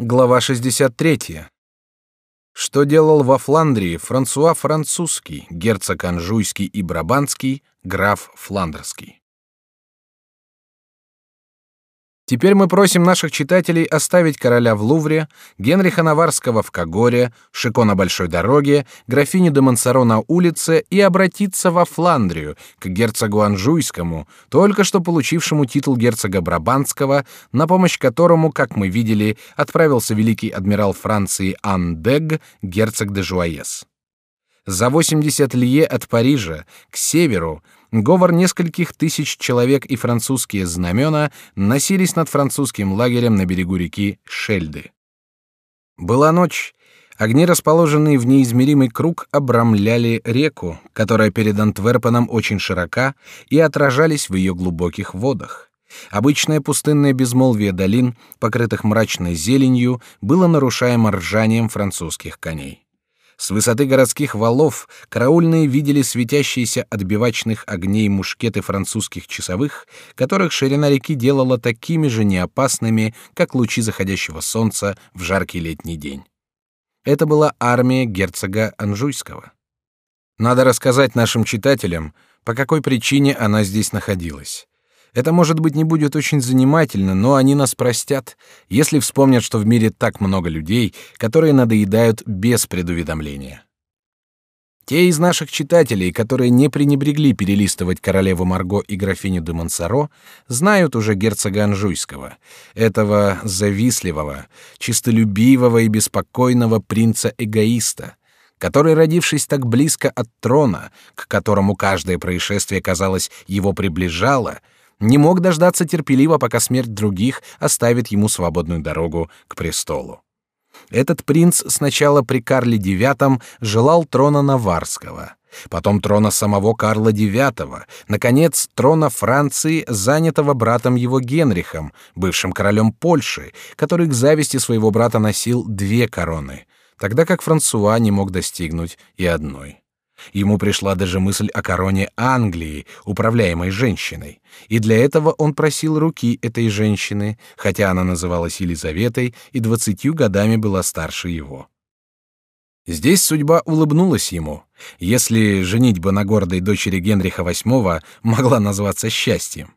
Глава 63. Что делал во Фландрии Франсуа Французский, герцог Анжуйский и Брабанский, граф Фландерский? Теперь мы просим наших читателей оставить короля в Лувре, Генриха Наварского в Кагоре, Шико на большой дороге, графиню де Монсоро на улице и обратиться во Фландрию к герцогу Анжуйскому, только что получившему титул герцога Брабанского, на помощь которому, как мы видели, отправился великий адмирал Франции Андег, герцог де Жуаес. За 80 лье от Парижа к северу говор нескольких тысяч человек и французские знамена носились над французским лагерем на берегу реки Шельды. Была ночь. Огни, расположенные в неизмеримый круг, обрамляли реку, которая перед Антверпеном очень широка, и отражались в ее глубоких водах. Обычное пустынное безмолвие долин, покрытых мрачной зеленью, было нарушаемо ржанием французских коней. С высоты городских валов караульные видели светящиеся от бивачных огней мушкеты французских часовых, которых ширина реки делала такими же неопасными, как лучи заходящего солнца в жаркий летний день. Это была армия герцога Анжуйского. Надо рассказать нашим читателям, по какой причине она здесь находилась. Это, может быть, не будет очень занимательно, но они нас простят, если вспомнят, что в мире так много людей, которые надоедают без предуведомления. Те из наших читателей, которые не пренебрегли перелистывать королеву Марго и графиню де Монсоро, знают уже герцога Анжуйского, этого завистливого, чистолюбивого и беспокойного принца-эгоиста, который, родившись так близко от трона, к которому каждое происшествие, казалось, его приближало, не мог дождаться терпеливо, пока смерть других оставит ему свободную дорогу к престолу. Этот принц сначала при Карле IX желал трона Наварского, потом трона самого Карла IX, наконец трона Франции, занятого братом его Генрихом, бывшим королем Польши, который к зависти своего брата носил две короны, тогда как Франсуа не мог достигнуть и одной. Ему пришла даже мысль о короне Англии, управляемой женщиной, и для этого он просил руки этой женщины, хотя она называлась Елизаветой и двадцатью годами была старше его. Здесь судьба улыбнулась ему, если женитьба на гордой дочери Генриха VIII могла назваться счастьем.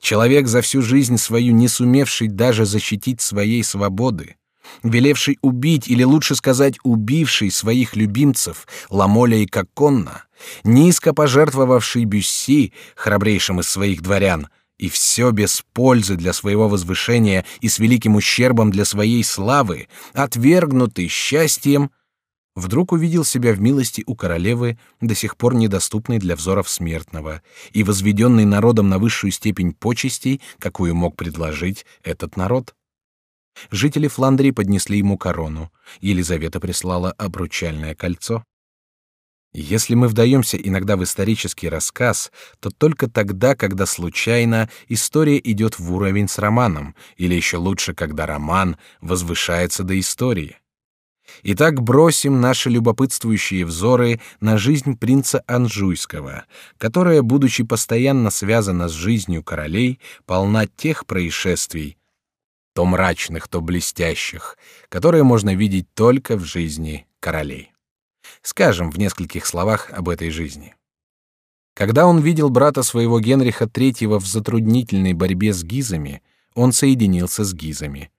Человек за всю жизнь свою не сумевший даже защитить своей свободы, велевший убить, или лучше сказать, убивший своих любимцев Ламоля и Коконна, низко пожертвовавший Бюсси, храбрейшим из своих дворян, и все без пользы для своего возвышения и с великим ущербом для своей славы, отвергнутый счастьем, вдруг увидел себя в милости у королевы, до сих пор недоступной для взоров смертного, и возведенный народом на высшую степень почестей, какую мог предложить этот народ. Жители Фландрии поднесли ему корону. Елизавета прислала обручальное кольцо. Если мы вдаемся иногда в исторический рассказ, то только тогда, когда случайно история идет в уровень с романом, или еще лучше, когда роман возвышается до истории. Итак, бросим наши любопытствующие взоры на жизнь принца Анжуйского, которая, будучи постоянно связана с жизнью королей, полна тех происшествий, то мрачных, то блестящих, которые можно видеть только в жизни королей. Скажем в нескольких словах об этой жизни. Когда он видел брата своего Генриха III в затруднительной борьбе с гизами, он соединился с гизами.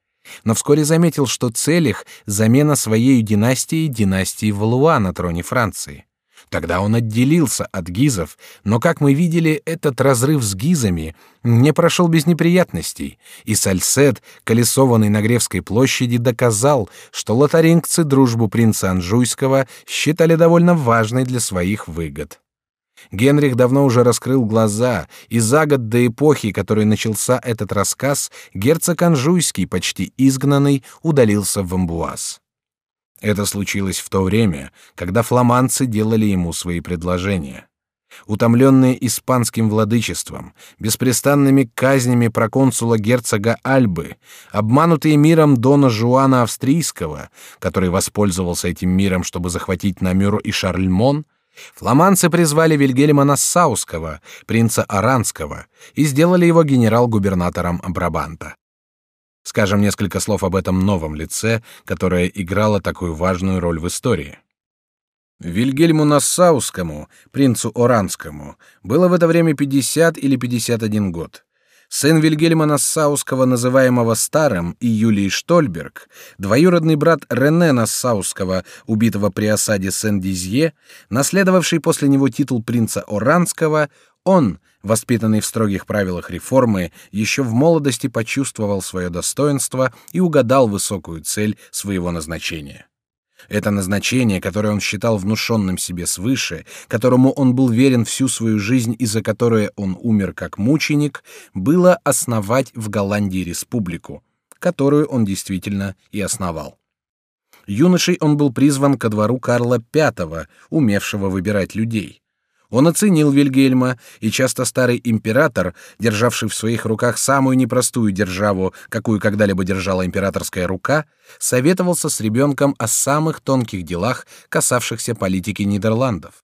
Но вскоре заметил, что цель их — замена своей династии династии Валуа на троне Франции. Тогда он отделился от гизов, но, как мы видели, этот разрыв с гизами не прошел без неприятностей, и Сальсет, колесованный на Гревской площади, доказал, что лотарингцы дружбу принца Анжуйского считали довольно важной для своих выгод. Генрих давно уже раскрыл глаза, и за год до эпохи, которой начался этот рассказ, герцог Анжуйский, почти изгнанный, удалился в Амбуаз. Это случилось в то время, когда фламандцы делали ему свои предложения. Утомленные испанским владычеством, беспрестанными казнями проконсула герцога Альбы, обманутые миром дона Жуана Австрийского, который воспользовался этим миром, чтобы захватить Намюр и Шарльмон, фламандцы призвали Вильгельма Нассауского, принца Аранского, и сделали его генерал-губернатором Брабанта. Скажем несколько слов об этом новом лице, которое играло такую важную роль в истории. Вильгельму Нассаускому, принцу Оранскому, было в это время 50 или 51 год. Сын Вильгельма Нассауского, называемого Старым, и Юлии Штольберг, двоюродный брат Рене Нассауского, убитого при осаде Сен-Дизье, наследовавший после него титул принца Оранского, он, воспитанный в строгих правилах реформы, еще в молодости почувствовал свое достоинство и угадал высокую цель своего назначения. Это назначение, которое он считал внушенным себе свыше, которому он был верен всю свою жизнь и за которое он умер как мученик, было основать в Голландии республику, которую он действительно и основал. Юношей он был призван ко двору Карла V, умевшего выбирать людей. Он оценил Вильгельма, и часто старый император, державший в своих руках самую непростую державу, какую когда-либо держала императорская рука, советовался с ребенком о самых тонких делах, касавшихся политики Нидерландов.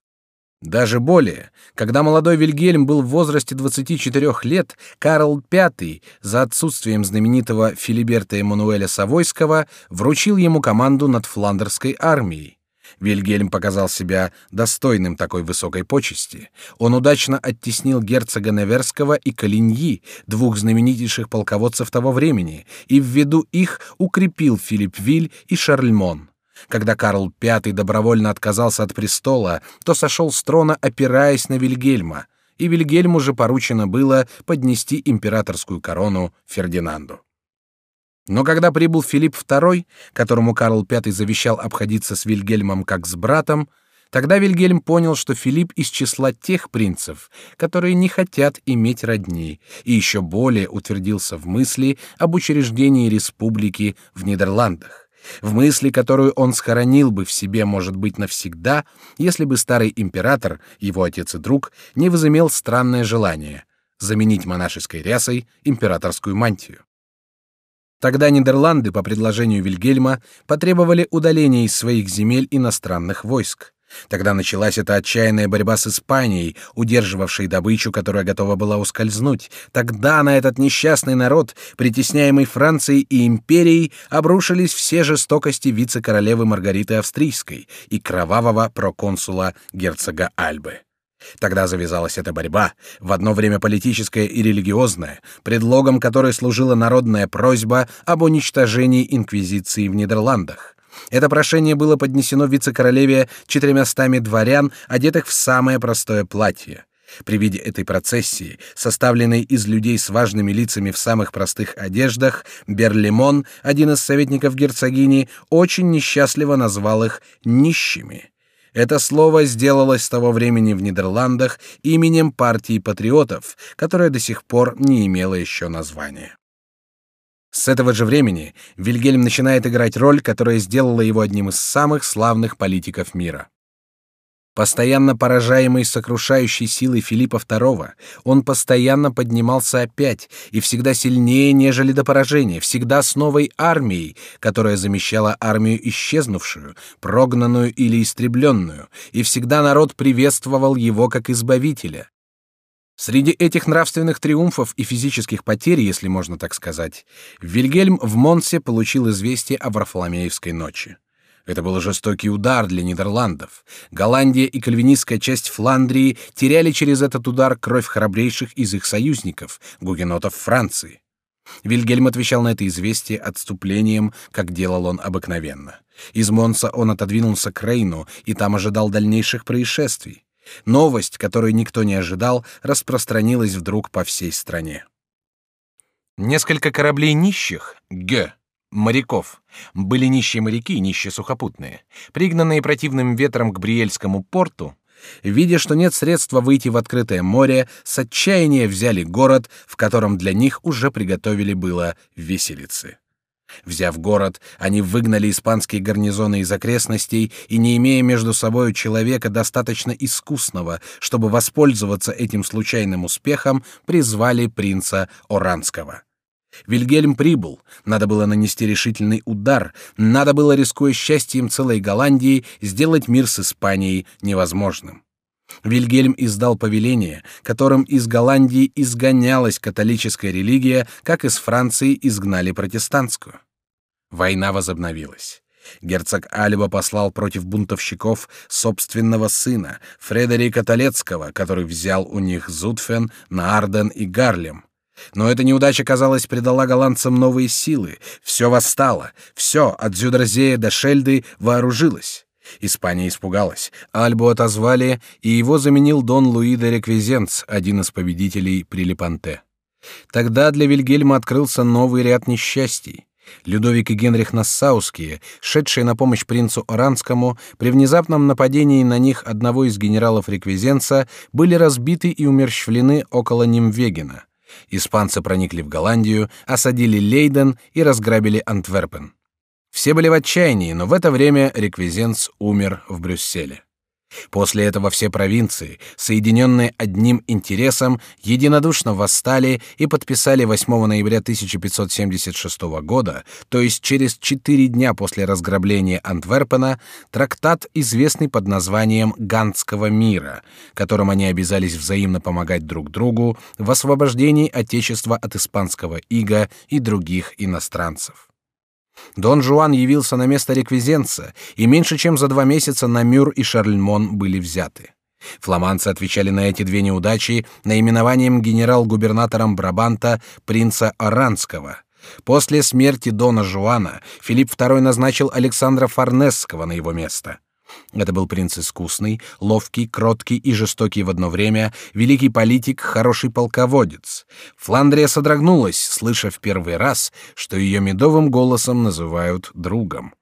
Даже более, когда молодой Вильгельм был в возрасте 24 лет, Карл V, за отсутствием знаменитого Филиберта Эммануэля Савойского, вручил ему команду над фландерской армией. Вильгельм показал себя достойным такой высокой почести. Он удачно оттеснил герцога Неверского и Калиньи, двух знаменитейших полководцев того времени, и ввиду их укрепил Филипп Виль и Шарльмон. Когда Карл V добровольно отказался от престола, то сошел с трона, опираясь на Вильгельма, и Вильгельму же поручено было поднести императорскую корону Фердинанду. Но когда прибыл Филипп II, которому Карл V завещал обходиться с Вильгельмом как с братом, тогда Вильгельм понял, что Филипп из числа тех принцев, которые не хотят иметь родни, и еще более утвердился в мысли об учреждении республики в Нидерландах, в мысли, которую он схоронил бы в себе, может быть, навсегда, если бы старый император, его отец и друг, не возымел странное желание заменить монашеской рясой императорскую мантию. Тогда Нидерланды, по предложению Вильгельма, потребовали удаления из своих земель иностранных войск. Тогда началась эта отчаянная борьба с Испанией, удерживавшей добычу, которая готова была ускользнуть. Тогда на этот несчастный народ, притесняемый Францией и империей, обрушились все жестокости вице-королевы Маргариты Австрийской и кровавого проконсула герцога Альбы. Тогда завязалась эта борьба, в одно время политическая и религиозная, предлогом которой служила народная просьба об уничтожении инквизиции в Нидерландах. Это прошение было поднесено вице-королеве четырьмястами дворян, одетых в самое простое платье. При виде этой процессии, составленной из людей с важными лицами в самых простых одеждах, Берлимон, один из советников герцогини, очень несчастливо назвал их нищими. Это слово сделалось с того времени в Нидерландах именем партии патриотов, которая до сих пор не имела еще названия. С этого же времени Вильгельм начинает играть роль, которая сделала его одним из самых славных политиков мира. Постоянно поражаемый сокрушающей силой Филиппа II, он постоянно поднимался опять и всегда сильнее, нежели до поражения, всегда с новой армией, которая замещала армию исчезнувшую, прогнанную или истребленную, и всегда народ приветствовал его как избавителя. Среди этих нравственных триумфов и физических потерь, если можно так сказать, Вильгельм в Монсе получил известие о Варфоломеевской ночи. Это был жестокий удар для Нидерландов. Голландия и кальвинистская часть Фландрии теряли через этот удар кровь храбрейших из их союзников, гугенотов Франции. Вильгельм отвечал на это известие отступлением, как делал он обыкновенно. Из Монса он отодвинулся к Рейну и там ожидал дальнейших происшествий. Новость, которую никто не ожидал, распространилась вдруг по всей стране. Несколько кораблей нищих, Г, моряков. Были нищие моряки и нищие сухопутные, пригнанные противным ветром к Бриельскому порту, видя, что нет средства выйти в открытое море, с отчаяния взяли город, в котором для них уже приготовили было веселицы. Взяв город, они выгнали испанские гарнизоны из окрестностей и, не имея между собой человека достаточно искусного, чтобы воспользоваться этим случайным успехом, призвали принца Оранского. Вильгельм прибыл. Надо было нанести решительный удар. Надо было, рискуя счастьем целой Голландии, сделать мир с Испанией невозможным. Вильгельм издал повеление, которым из Голландии изгонялась католическая религия, как из Франции изгнали протестантскую. Война возобновилась. Герцог Альба послал против бунтовщиков собственного сына, Фредерика Толецкого, который взял у них Зутфен, Наарден и Гарлем. Но эта неудача, казалось, придала голландцам новые силы. Все восстало, все, от Зюдерзея до Шельды, вооружилось. Испания испугалась. Альбу отозвали, и его заменил Дон Луи де Реквизенц, один из победителей при Лепанте. Тогда для Вильгельма открылся новый ряд несчастий. Людовик и Генрих Нассауские, шедшие на помощь принцу Оранскому, при внезапном нападении на них одного из генералов Реквизенца, были разбиты и умерщвлены около Нимвегена. Испанцы проникли в Голландию, осадили Лейден и разграбили Антверпен. Все были в отчаянии, но в это время Реквизенц умер в Брюсселе. После этого все провинции, соединенные одним интересом, единодушно восстали и подписали 8 ноября 1576 года, то есть через четыре дня после разграбления Антверпена, трактат, известный под названием Гантского мира, которым они обязались взаимно помогать друг другу в освобождении Отечества от испанского ига и других иностранцев. Дон Жуан явился на место реквизенца, и меньше чем за два месяца Намюр и Шарльмон были взяты. Фламандцы отвечали на эти две неудачи наименованием генерал-губернатором Брабанта принца Оранского. После смерти Дона Жуана Филипп II назначил Александра Фарнесского на его место. Это был принц искусный, ловкий, кроткий и жестокий в одно время, великий политик, хороший полководец. Фландрия содрогнулась, слыша в первый раз, что ее медовым голосом называют другом.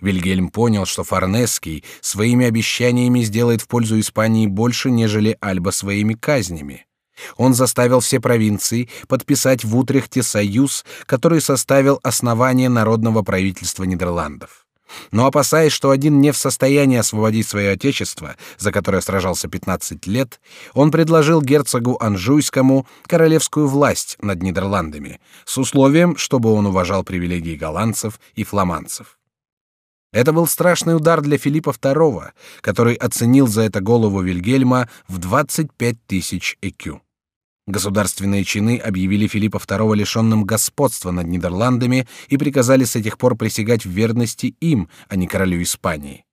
Вильгельм понял, что Фарнеский своими обещаниями сделает в пользу Испании больше, нежели Альба своими казнями. Он заставил все провинции подписать в Утрехте союз, который составил основание народного правительства Нидерландов. Но опасаясь, что один не в состоянии освободить свое отечество, за которое сражался 15 лет, он предложил герцогу Анжуйскому королевскую власть над Нидерландами с условием, чтобы он уважал привилегии голландцев и фламандцев. Это был страшный удар для Филиппа II, который оценил за это голову Вильгельма в 25 тысяч экю. Государственные чины объявили Филиппа II лишенным господства над Нидерландами и приказали с этих пор присягать в верности им, а не королю Испании.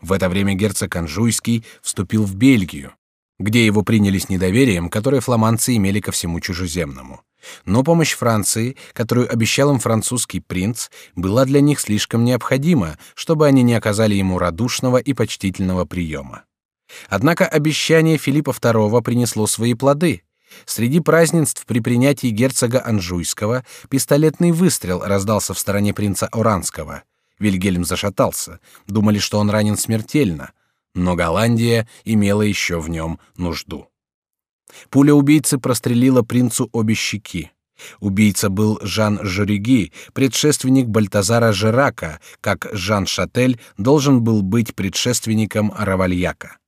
В это время герцог Анжуйский вступил в Бельгию, где его приняли с недоверием, которое фламандцы имели ко всему чужеземному. Но помощь Франции, которую обещал им французский принц, была для них слишком необходима, чтобы они не оказали ему радушного и почтительного приема. Однако обещание Филиппа II принесло свои плоды. Среди празднеств при принятии герцога Анжуйского пистолетный выстрел раздался в стороне принца Оранского. Вильгельм зашатался, думали, что он ранен смертельно, но Голландия имела еще в нем нужду. Пуля убийцы прострелила принцу обе щеки. Убийца был Жан Жорюги, предшественник Бальтазара Жирака, как Жан Шатель должен был быть предшественником Равальяка.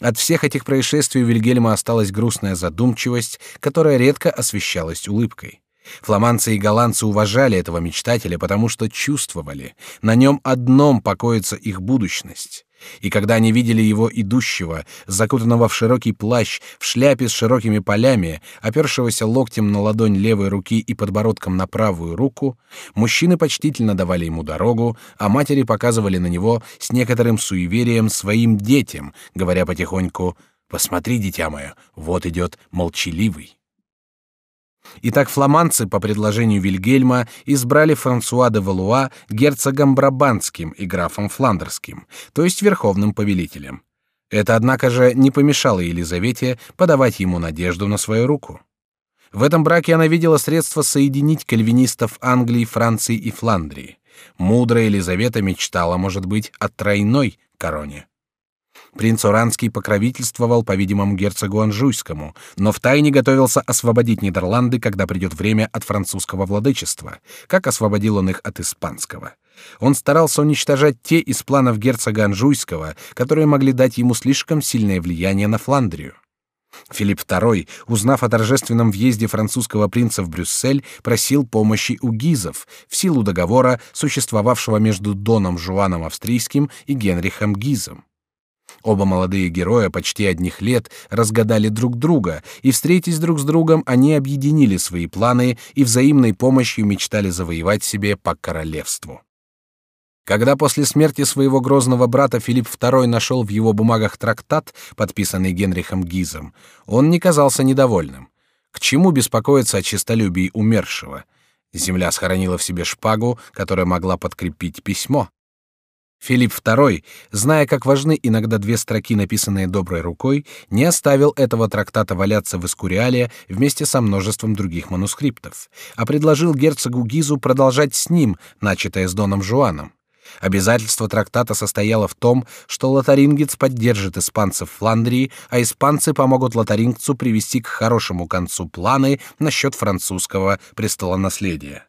От всех этих происшествий у Вильгельма осталась грустная задумчивость, которая редко освещалась улыбкой. Фламандцы и голландцы уважали этого мечтателя, потому что чувствовали, на нем одном покоится их будущность. И когда они видели его идущего, закутанного в широкий плащ, в шляпе с широкими полями, опершегося локтем на ладонь левой руки и подбородком на правую руку, мужчины почтительно давали ему дорогу, а матери показывали на него с некоторым суеверием своим детям, говоря потихоньку «Посмотри, дитя мое, вот идет молчаливый». Итак, фламандцы по предложению Вильгельма избрали Франсуа де Валуа герцогом Брабантским и графом Фландерским, то есть верховным повелителем. Это, однако же, не помешало Елизавете подавать ему надежду на свою руку. В этом браке она видела средство соединить кальвинистов Англии, Франции и Фландрии. Мудрая Елизавета мечтала, может быть, о тройной короне. Принц Оранский покровительствовал, по-видимому, герцогу Анжуйскому, но втайне готовился освободить Нидерланды, когда придет время от французского владычества, как освободил он их от испанского. Он старался уничтожать те из планов герцога Анжуйского, которые могли дать ему слишком сильное влияние на Фландрию. Филипп II, узнав о торжественном въезде французского принца в Брюссель, просил помощи у гизов в силу договора, существовавшего между Доном Жуаном Австрийским и Генрихом Гизом. Оба молодые героя почти одних лет разгадали друг друга, и, встретясь друг с другом, они объединили свои планы и взаимной помощью мечтали завоевать себе по королевству. Когда после смерти своего грозного брата Филипп II нашел в его бумагах трактат, подписанный Генрихом Гизом, он не казался недовольным. К чему беспокоиться о честолюбии умершего? Земля схоронила в себе шпагу, которая могла подкрепить письмо. Филипп II, зная, как важны иногда две строки, написанные доброй рукой, не оставил этого трактата валяться в Эскуриале вместе со множеством других манускриптов, а предложил герцогу Гизу продолжать с ним начатое с Доном Жуаном. Обязательство трактата состояло в том, что лотарингец поддержит испанцев в Фландрии, а испанцы помогут лотарингцу привести к хорошему концу планы насчет французского престолонаследия.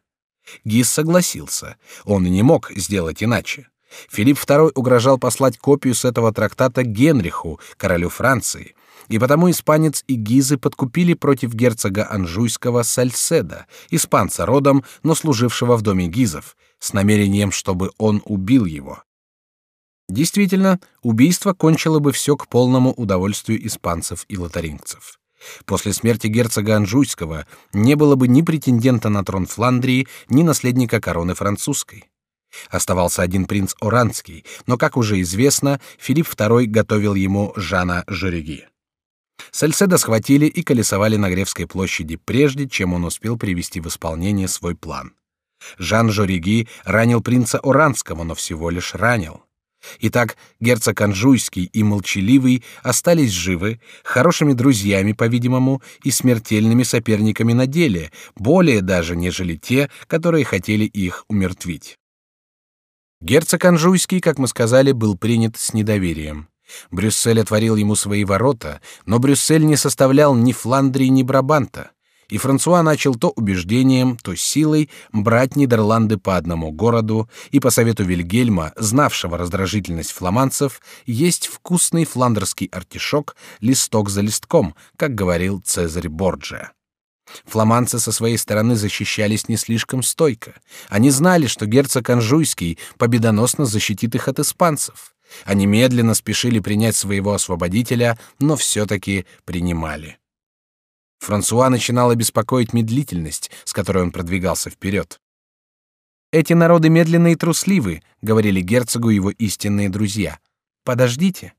Гиз согласился. Он и не мог сделать иначе. Филипп II угрожал послать копию с этого трактата Генриху, королю Франции, и потому испанец и Гизы подкупили против герцога Анжуйского Сальседа, испанца родом, но служившего в доме Гизов, с намерением, чтобы он убил его. Действительно, убийство кончило бы все к полному удовольствию испанцев и лотарингцев. После смерти герцога Анжуйского не было бы ни претендента на трон Фландрии, ни наследника короны французской. Оставался один принц Оранский, но, как уже известно, Филипп II готовил ему Жана Жореги. Сальседа схватили и колесовали на Гревской площади, прежде чем он успел привести в исполнение свой план. Жан Жореги ранил принца Оранского, но всего лишь ранил. Итак, герцог Анжуйский и Молчаливый остались живы, хорошими друзьями, по-видимому, и смертельными соперниками на деле, более даже, нежели те, которые хотели их умертвить. Герцог Анжуйский, как мы сказали, был принят с недоверием. Брюссель отворил ему свои ворота, но Брюссель не составлял ни Фландрии, ни Брабанта и Франсуа начал то убеждением, то силой брать Нидерланды по одному городу и по совету Вильгельма, знавшего раздражительность фламандцев, есть вкусный фландерский артишок листок за листком, как говорил Цезарь Борджиа. Фламандцы со своей стороны защищались не слишком стойко. Они знали, что герцог Анжуйский победоносно защитит их от испанцев. Они медленно спешили принять своего освободителя, но все-таки принимали. Франсуа начинала беспокоить медлительность, с которой он продвигался вперед. Эти народы медленные и трусливы, говорили герцогу его истинные друзья. Подождите.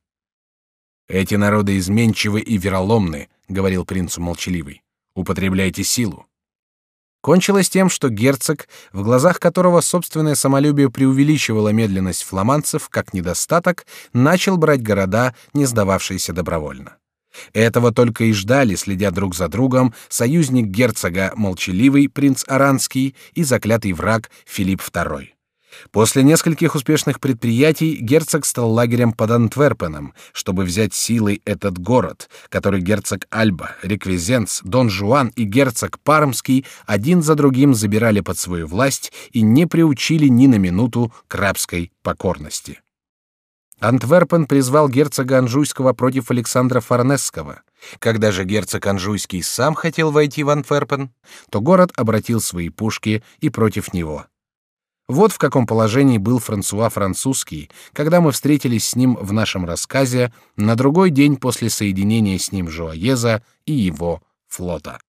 Эти народы изменчивы и вероломны, говорил принцу молчаливый. Употребляйте силу. Кончилось тем, что герцог, в глазах которого собственное самолюбие преувеличивало медленность фламандцев как недостаток, начал брать города, не сдававшиеся добровольно. Этого только и ждали, следя друг за другом, союзник герцога молчаливый принц Аранский и заклятый враг Филипп II. После нескольких успешных предприятий герцог стал лагерем под Антверпеном, чтобы взять силой этот город, который герцог Альба, Реквизенс, Дон Жуан и герцог Пармский один за другим забирали под свою власть и не приучили ни на минуту к рабской покорности. Антверпен призвал герцога Анжуйского против Александра Форнесского. Когда же герцог Анжуйский сам хотел войти в Антверпен, то город обратил свои пушки и против него. Вот в каком положении был Франсуа Французский, когда мы встретились с ним в нашем рассказе на другой день после соединения с ним Жуаеза и его флота.